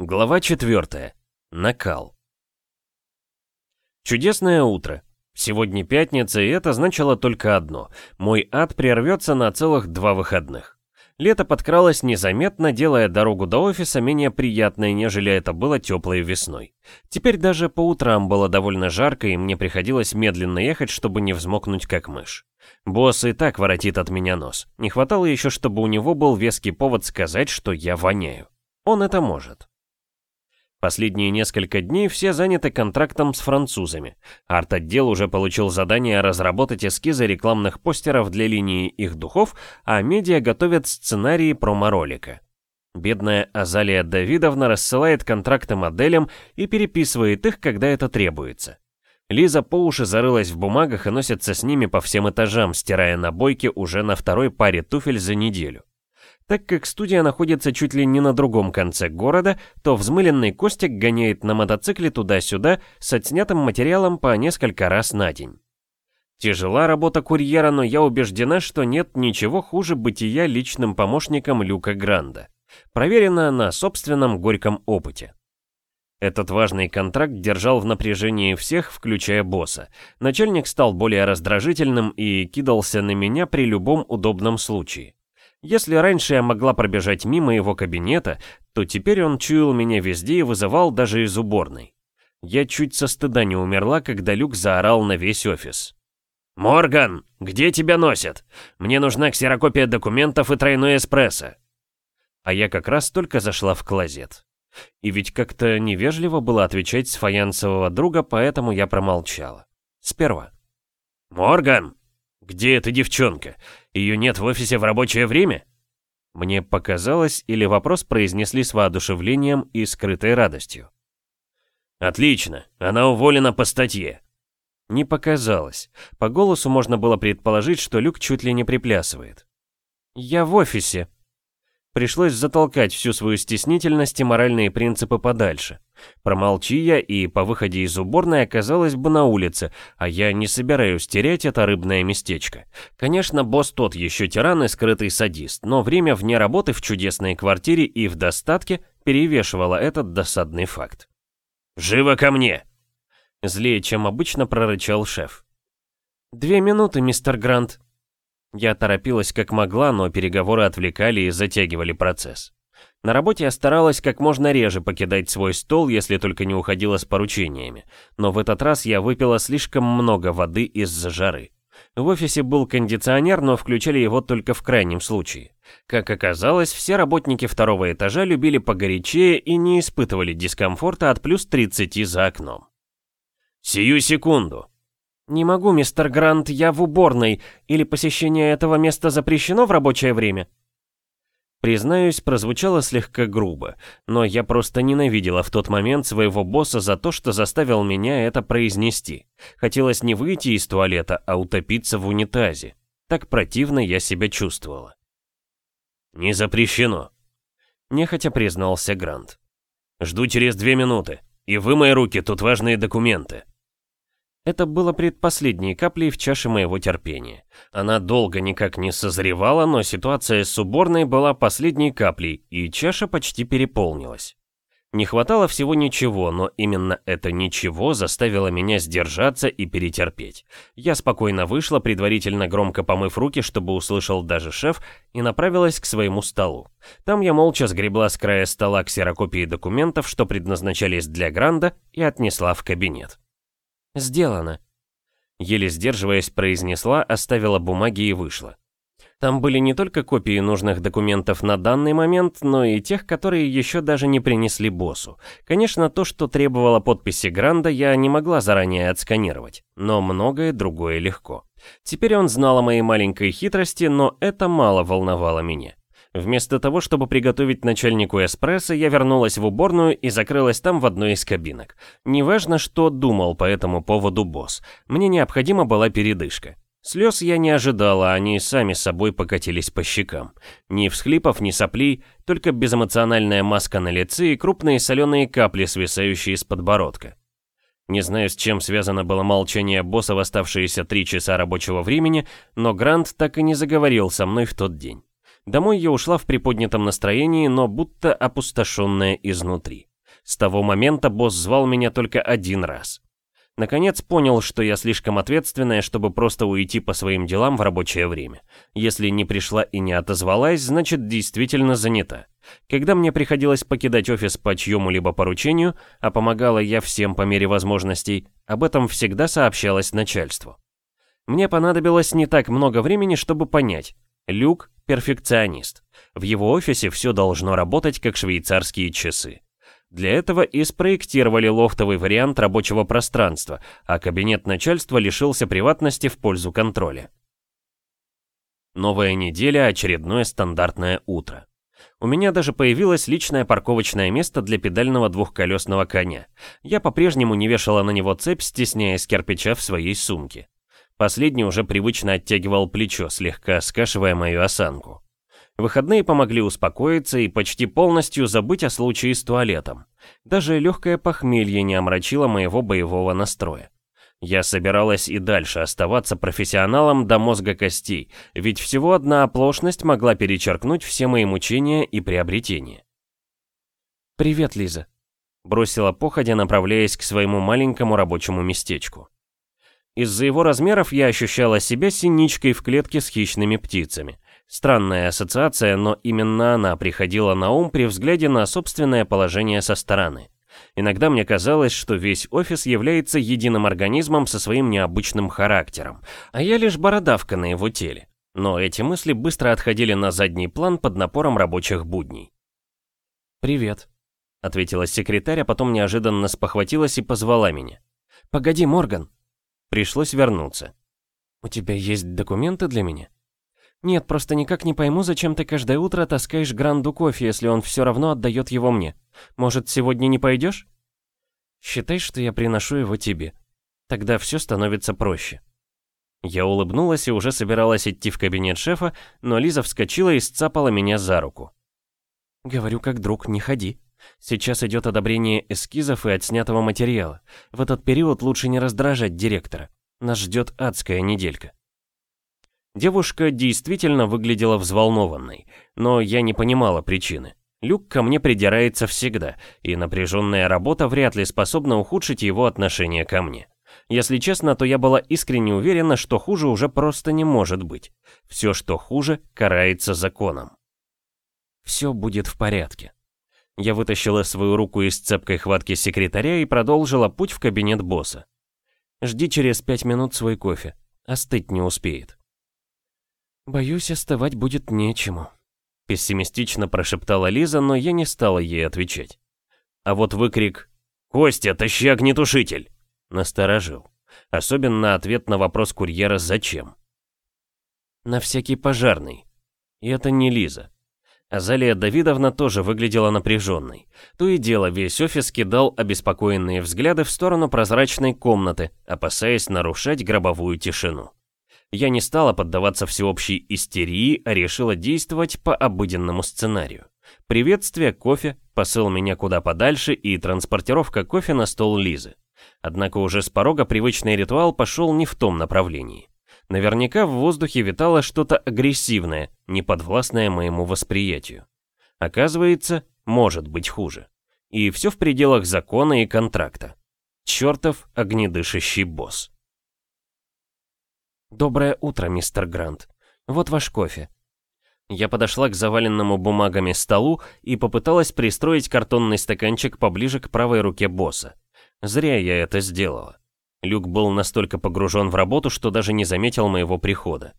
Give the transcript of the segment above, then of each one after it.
Глава 4. Накал. Чудесное утро. Сегодня пятница, и это значило только одно. Мой ад прервется на целых два выходных. Лето подкралось незаметно, делая дорогу до офиса менее приятной, нежели это было теплой весной. Теперь даже по утрам было довольно жарко, и мне приходилось медленно ехать, чтобы не взмокнуть как мышь. Босс и так воротит от меня нос. Не хватало еще, чтобы у него был веский повод сказать, что я воняю. Он это может. Последние несколько дней все заняты контрактом с французами. Арт-отдел уже получил задание разработать эскизы рекламных постеров для линии их духов, а медиа готовят сценарии промо-ролика. Бедная Азалия Давидовна рассылает контракты моделям и переписывает их, когда это требуется. Лиза по уши зарылась в бумагах и носится с ними по всем этажам, стирая набойки уже на второй паре туфель за неделю. Так как студия находится чуть ли не на другом конце города, то взмыленный Костик гоняет на мотоцикле туда-сюда с отснятым материалом по несколько раз на день. Тяжела работа курьера, но я убеждена, что нет ничего хуже бытия личным помощником Люка Гранда. Проверено на собственном горьком опыте. Этот важный контракт держал в напряжении всех, включая босса. Начальник стал более раздражительным и кидался на меня при любом удобном случае. Если раньше я могла пробежать мимо его кабинета, то теперь он чуял меня везде и вызывал даже из уборной. Я чуть со стыда не умерла, когда Люк заорал на весь офис. «Морган, где тебя носят? Мне нужна ксерокопия документов и тройной эспрессо». А я как раз только зашла в клозет. И ведь как-то невежливо было отвечать с фаянсового друга, поэтому я промолчала. Сперва. «Морган, где эта девчонка? Ее нет в офисе в рабочее время? Мне показалось, или вопрос произнесли с воодушевлением и скрытой радостью. Отлично, она уволена по статье. Не показалось. По голосу можно было предположить, что Люк чуть ли не приплясывает. «Я в офисе», Пришлось затолкать всю свою стеснительность и моральные принципы подальше. Промолчи я, и по выходе из уборной оказалась бы на улице, а я не собираюсь терять это рыбное местечко. Конечно, босс тот еще тиран и скрытый садист, но время вне работы в чудесной квартире и в достатке перевешивало этот досадный факт. «Живо ко мне!» Злее, чем обычно, прорычал шеф. «Две минуты, мистер Грант», я торопилась как могла, но переговоры отвлекали и затягивали процесс. На работе я старалась как можно реже покидать свой стол, если только не уходила с поручениями. Но в этот раз я выпила слишком много воды из-за жары. В офисе был кондиционер, но включали его только в крайнем случае. Как оказалось, все работники второго этажа любили погорячее и не испытывали дискомфорта от плюс 30 за окном. «Сию секунду!» «Не могу, мистер Грант, я в уборной. Или посещение этого места запрещено в рабочее время?» Признаюсь, прозвучало слегка грубо, но я просто ненавидела в тот момент своего босса за то, что заставил меня это произнести. Хотелось не выйти из туалета, а утопиться в унитазе. Так противно я себя чувствовала. «Не запрещено», — нехотя признался Грант. «Жду через две минуты. И вымой руки, тут важные документы». Это было предпоследней каплей в чаше моего терпения. Она долго никак не созревала, но ситуация с уборной была последней каплей, и чаша почти переполнилась. Не хватало всего ничего, но именно это ничего заставило меня сдержаться и перетерпеть. Я спокойно вышла, предварительно громко помыв руки, чтобы услышал даже шеф, и направилась к своему столу. Там я молча сгребла с края стола ксерокопии документов, что предназначались для Гранда, и отнесла в кабинет. «Сделано», — еле сдерживаясь произнесла, оставила бумаги и вышла. Там были не только копии нужных документов на данный момент, но и тех, которые еще даже не принесли боссу. Конечно, то, что требовало подписи Гранда, я не могла заранее отсканировать, но многое другое легко. Теперь он знал о моей маленькой хитрости, но это мало волновало меня. Вместо того, чтобы приготовить начальнику эспрессо, я вернулась в уборную и закрылась там в одной из кабинок. Неважно, что думал по этому поводу босс. Мне необходима была передышка. Слез я не ожидала, они сами собой покатились по щекам. Ни всхлипов, ни соплей, только безэмоциональная маска на лице и крупные соленые капли, свисающие с подбородка. Не знаю, с чем связано было молчание босса в оставшиеся три часа рабочего времени, но Грант так и не заговорил со мной в тот день. Домой я ушла в приподнятом настроении, но будто опустошенная изнутри. С того момента босс звал меня только один раз. Наконец понял, что я слишком ответственная, чтобы просто уйти по своим делам в рабочее время. Если не пришла и не отозвалась, значит действительно занята. Когда мне приходилось покидать офис по чьему-либо поручению, а помогала я всем по мере возможностей, об этом всегда сообщалось начальству. Мне понадобилось не так много времени, чтобы понять. Люк – перфекционист. В его офисе все должно работать как швейцарские часы. Для этого и спроектировали лофтовый вариант рабочего пространства, а кабинет начальства лишился приватности в пользу контроля. Новая неделя, очередное стандартное утро. У меня даже появилось личное парковочное место для педального двухколесного коня. Я по-прежнему не вешала на него цепь, стесняясь кирпича в своей сумке. Последний уже привычно оттягивал плечо, слегка скашивая мою осанку. Выходные помогли успокоиться и почти полностью забыть о случае с туалетом. Даже легкое похмелье не омрачило моего боевого настроя. Я собиралась и дальше оставаться профессионалом до мозга костей, ведь всего одна оплошность могла перечеркнуть все мои мучения и приобретения. «Привет, Лиза», — бросила походя, направляясь к своему маленькому рабочему местечку. Из-за его размеров я ощущала себя синичкой в клетке с хищными птицами. Странная ассоциация, но именно она приходила на ум при взгляде на собственное положение со стороны. Иногда мне казалось, что весь офис является единым организмом со своим необычным характером, а я лишь бородавка на его теле. Но эти мысли быстро отходили на задний план под напором рабочих будней. «Привет», — ответила секретарь, а потом неожиданно спохватилась и позвала меня. «Погоди, Морган». Пришлось вернуться. «У тебя есть документы для меня?» «Нет, просто никак не пойму, зачем ты каждое утро таскаешь Гранду кофе, если он все равно отдает его мне. Может, сегодня не пойдешь?» «Считай, что я приношу его тебе. Тогда все становится проще». Я улыбнулась и уже собиралась идти в кабинет шефа, но Лиза вскочила и сцапала меня за руку. «Говорю как друг, не ходи. Сейчас идет одобрение эскизов и отснятого материала. В этот период лучше не раздражать директора. Нас ждет адская неделька». Девушка действительно выглядела взволнованной, но я не понимала причины. Люк ко мне придирается всегда, и напряженная работа вряд ли способна ухудшить его отношение ко мне. Если честно, то я была искренне уверена, что хуже уже просто не может быть. Все, что хуже, карается законом. Все будет в порядке. Я вытащила свою руку из цепкой хватки секретаря и продолжила путь в кабинет босса. Жди через пять минут свой кофе. Остыть не успеет. «Боюсь, остывать будет нечему», — пессимистично прошептала Лиза, но я не стала ей отвечать. А вот выкрик «Костя, тащи огнетушитель!» насторожил. Особенно ответ на вопрос курьера «Зачем?». «На всякий пожарный». И это не Лиза. Азалия Давидовна тоже выглядела напряженной. То и дело, весь офис кидал обеспокоенные взгляды в сторону прозрачной комнаты, опасаясь нарушать гробовую тишину. Я не стала поддаваться всеобщей истерии, а решила действовать по обыденному сценарию. Приветствие, кофе, посыл меня куда подальше и транспортировка кофе на стол Лизы. Однако уже с порога привычный ритуал пошел не в том направлении. Наверняка в воздухе витало что-то агрессивное, неподвластное моему восприятию. Оказывается, может быть хуже. И все в пределах закона и контракта. Чертов огнедышащий босс. «Доброе утро, мистер Грант. Вот ваш кофе». Я подошла к заваленному бумагами столу и попыталась пристроить картонный стаканчик поближе к правой руке босса. Зря я это сделала. Люк был настолько погружен в работу, что даже не заметил моего прихода.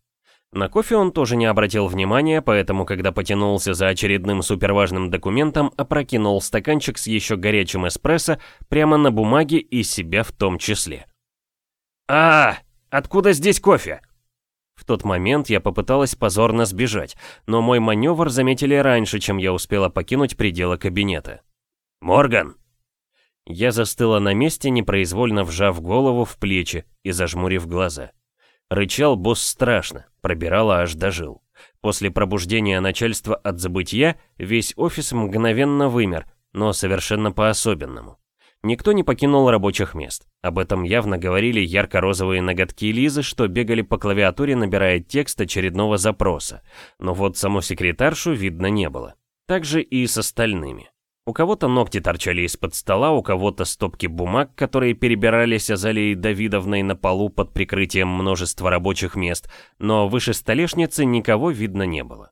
На кофе он тоже не обратил внимания, поэтому, когда потянулся за очередным суперважным документом, опрокинул стаканчик с еще горячим эспрессо прямо на бумаге и себя в том числе. а, -а, Откуда здесь кофе?» В тот момент я попыталась позорно сбежать, но мой маневр заметили раньше, чем я успела покинуть пределы кабинета. «Морган!» Я застыла на месте, непроизвольно вжав голову в плечи и зажмурив глаза. Рычал босс страшно, пробирала аж до жил. После пробуждения начальства от забытия весь офис мгновенно вымер, но совершенно по-особенному. Никто не покинул рабочих мест. Об этом явно говорили ярко-розовые ноготки Лизы, что бегали по клавиатуре, набирая текст очередного запроса. Но вот саму секретаршу видно не было. Так же и с остальными. У кого-то ногти торчали из-под стола, у кого-то стопки бумаг, которые перебирались Азалией Давидовной на полу под прикрытием множества рабочих мест, но выше столешницы никого видно не было.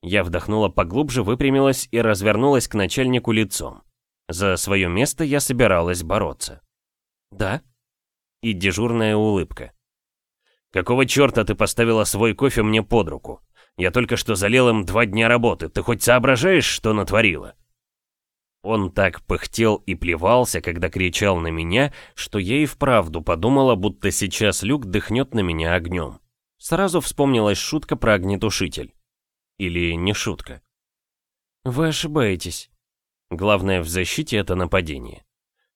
Я вдохнула поглубже, выпрямилась и развернулась к начальнику лицом. За свое место я собиралась бороться. «Да?» И дежурная улыбка. «Какого черта ты поставила свой кофе мне под руку? Я только что залил им два дня работы, ты хоть соображаешь, что натворила?» Он так пыхтел и плевался, когда кричал на меня, что я и вправду подумала, будто сейчас Люк дыхнет на меня огнем. Сразу вспомнилась шутка про огнетушитель. Или не шутка. Вы ошибаетесь. Главное в защите это нападение.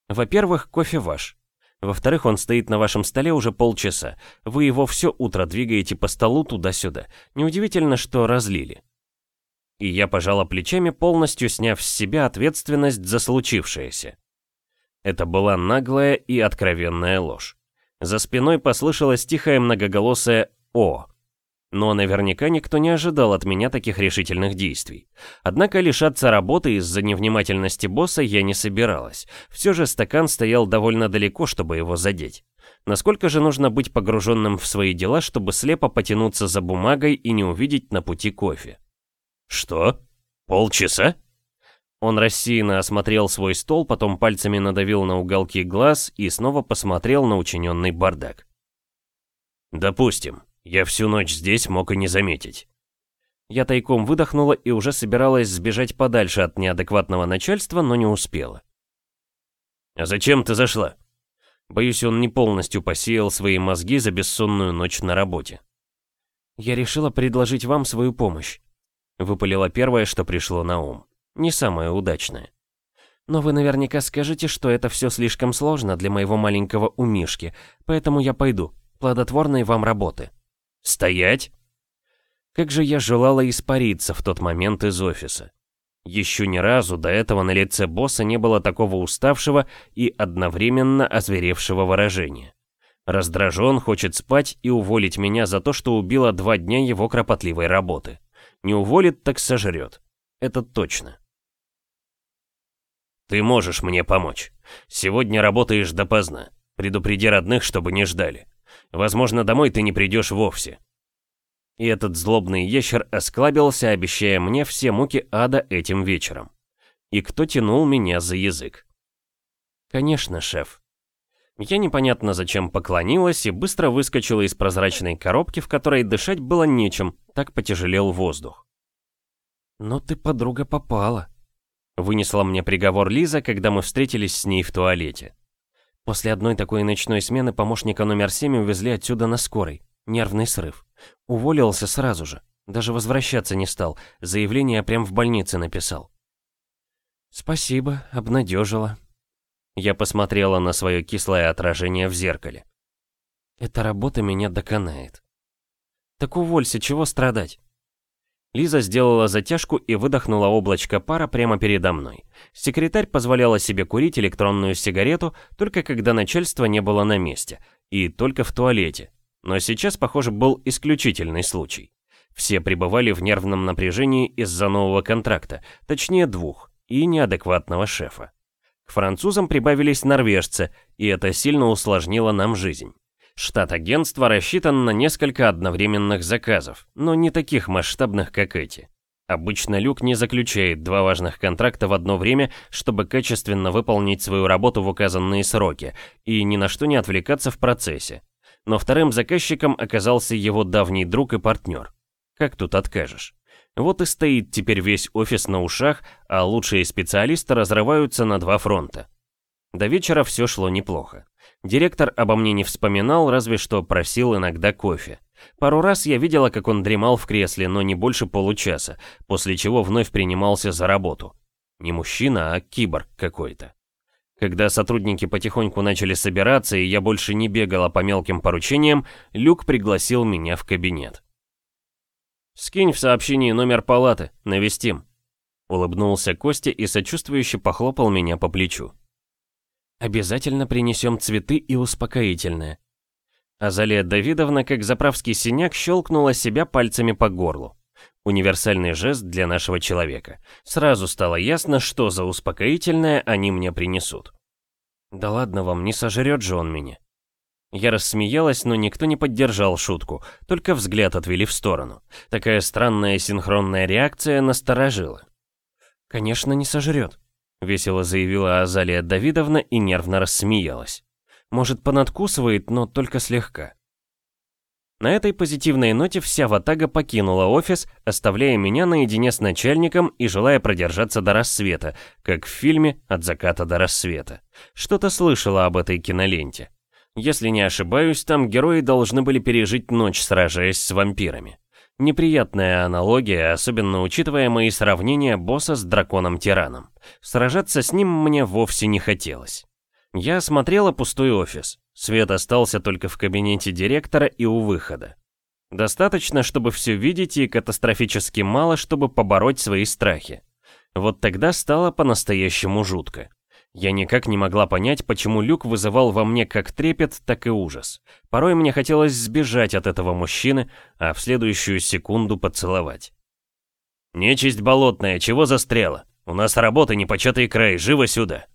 Во-первых, кофе ваш. Во-вторых, он стоит на вашем столе уже полчаса. Вы его все утро двигаете по столу туда-сюда. Неудивительно, что разлили. И я пожала плечами, полностью сняв с себя ответственность за случившееся. Это была наглая и откровенная ложь. За спиной послышалось тихое многоголосое «О». Но наверняка никто не ожидал от меня таких решительных действий. Однако лишаться работы из-за невнимательности босса я не собиралась. Все же стакан стоял довольно далеко, чтобы его задеть. Насколько же нужно быть погруженным в свои дела, чтобы слепо потянуться за бумагой и не увидеть на пути кофе? «Что? Полчаса?» Он рассеянно осмотрел свой стол, потом пальцами надавил на уголки глаз и снова посмотрел на учиненный бардак. «Допустим, я всю ночь здесь мог и не заметить». Я тайком выдохнула и уже собиралась сбежать подальше от неадекватного начальства, но не успела. «А зачем ты зашла?» Боюсь, он не полностью посеял свои мозги за бессонную ночь на работе. «Я решила предложить вам свою помощь», Выпалило первое, что пришло на ум. Не самое удачное. Но вы наверняка скажете, что это все слишком сложно для моего маленького умишки, поэтому я пойду. Плодотворной вам работы. Стоять? Как же я желала испариться в тот момент из офиса. Еще ни разу до этого на лице босса не было такого уставшего и одновременно озверевшего выражения. Раздражен, хочет спать и уволить меня за то, что убило два дня его кропотливой работы. Не уволит, так сожрет. Это точно. Ты можешь мне помочь. Сегодня работаешь допоздна. Предупреди родных, чтобы не ждали. Возможно, домой ты не придешь вовсе. И этот злобный ящер осклабился, обещая мне все муки ада этим вечером. И кто тянул меня за язык? Конечно, шеф. Я непонятно зачем поклонилась и быстро выскочила из прозрачной коробки, в которой дышать было нечем, так потяжелел воздух. «Но ты, подруга, попала», — вынесла мне приговор Лиза, когда мы встретились с ней в туалете. После одной такой ночной смены помощника номер семь увезли отсюда на скорой. Нервный срыв. Уволился сразу же. Даже возвращаться не стал. Заявление прям в больнице написал. «Спасибо, обнадежила», я посмотрела на свое кислое отражение в зеркале. Эта работа меня доконает. Так уволься, чего страдать? Лиза сделала затяжку и выдохнула облачко пара прямо передо мной. Секретарь позволяла себе курить электронную сигарету только когда начальство не было на месте, и только в туалете. Но сейчас, похоже, был исключительный случай. Все пребывали в нервном напряжении из-за нового контракта, точнее двух, и неадекватного шефа. К французам прибавились норвежцы, и это сильно усложнило нам жизнь. Штат агентства рассчитан на несколько одновременных заказов, но не таких масштабных, как эти. Обычно Люк не заключает два важных контракта в одно время, чтобы качественно выполнить свою работу в указанные сроки и ни на что не отвлекаться в процессе. Но вторым заказчиком оказался его давний друг и партнер. Как тут откажешь? Вот и стоит теперь весь офис на ушах, а лучшие специалисты разрываются на два фронта. До вечера все шло неплохо. Директор обо мне не вспоминал, разве что просил иногда кофе. Пару раз я видела, как он дремал в кресле, но не больше получаса, после чего вновь принимался за работу. Не мужчина, а киборг какой-то. Когда сотрудники потихоньку начали собираться, и я больше не бегала по мелким поручениям, Люк пригласил меня в кабинет. «Скинь в сообщении номер палаты, навестим». Улыбнулся Костя и сочувствующе похлопал меня по плечу. «Обязательно принесем цветы и успокоительное». Азалия Давидовна, как заправский синяк, щелкнула себя пальцами по горлу. Универсальный жест для нашего человека. Сразу стало ясно, что за успокоительное они мне принесут. «Да ладно вам, не сожрет же он меня». Я рассмеялась, но никто не поддержал шутку, только взгляд отвели в сторону. Такая странная синхронная реакция насторожила. «Конечно, не сожрет», — весело заявила Азалия Давидовна и нервно рассмеялась. «Может, понадкусывает, но только слегка». На этой позитивной ноте вся ватага покинула офис, оставляя меня наедине с начальником и желая продержаться до рассвета, как в фильме «От заката до рассвета». Что-то слышала об этой киноленте. Если не ошибаюсь, там герои должны были пережить ночь, сражаясь с вампирами. Неприятная аналогия, особенно учитывая мои сравнения босса с драконом-тираном. Сражаться с ним мне вовсе не хотелось. Я осмотрела пустой офис. Свет остался только в кабинете директора и у выхода. Достаточно, чтобы все видеть, и катастрофически мало, чтобы побороть свои страхи. Вот тогда стало по-настоящему жутко. Я никак не могла понять, почему Люк вызывал во мне как трепет, так и ужас. Порой мне хотелось сбежать от этого мужчины, а в следующую секунду поцеловать. «Нечисть болотная, чего застряла? У нас работа непочатый край, живо сюда!»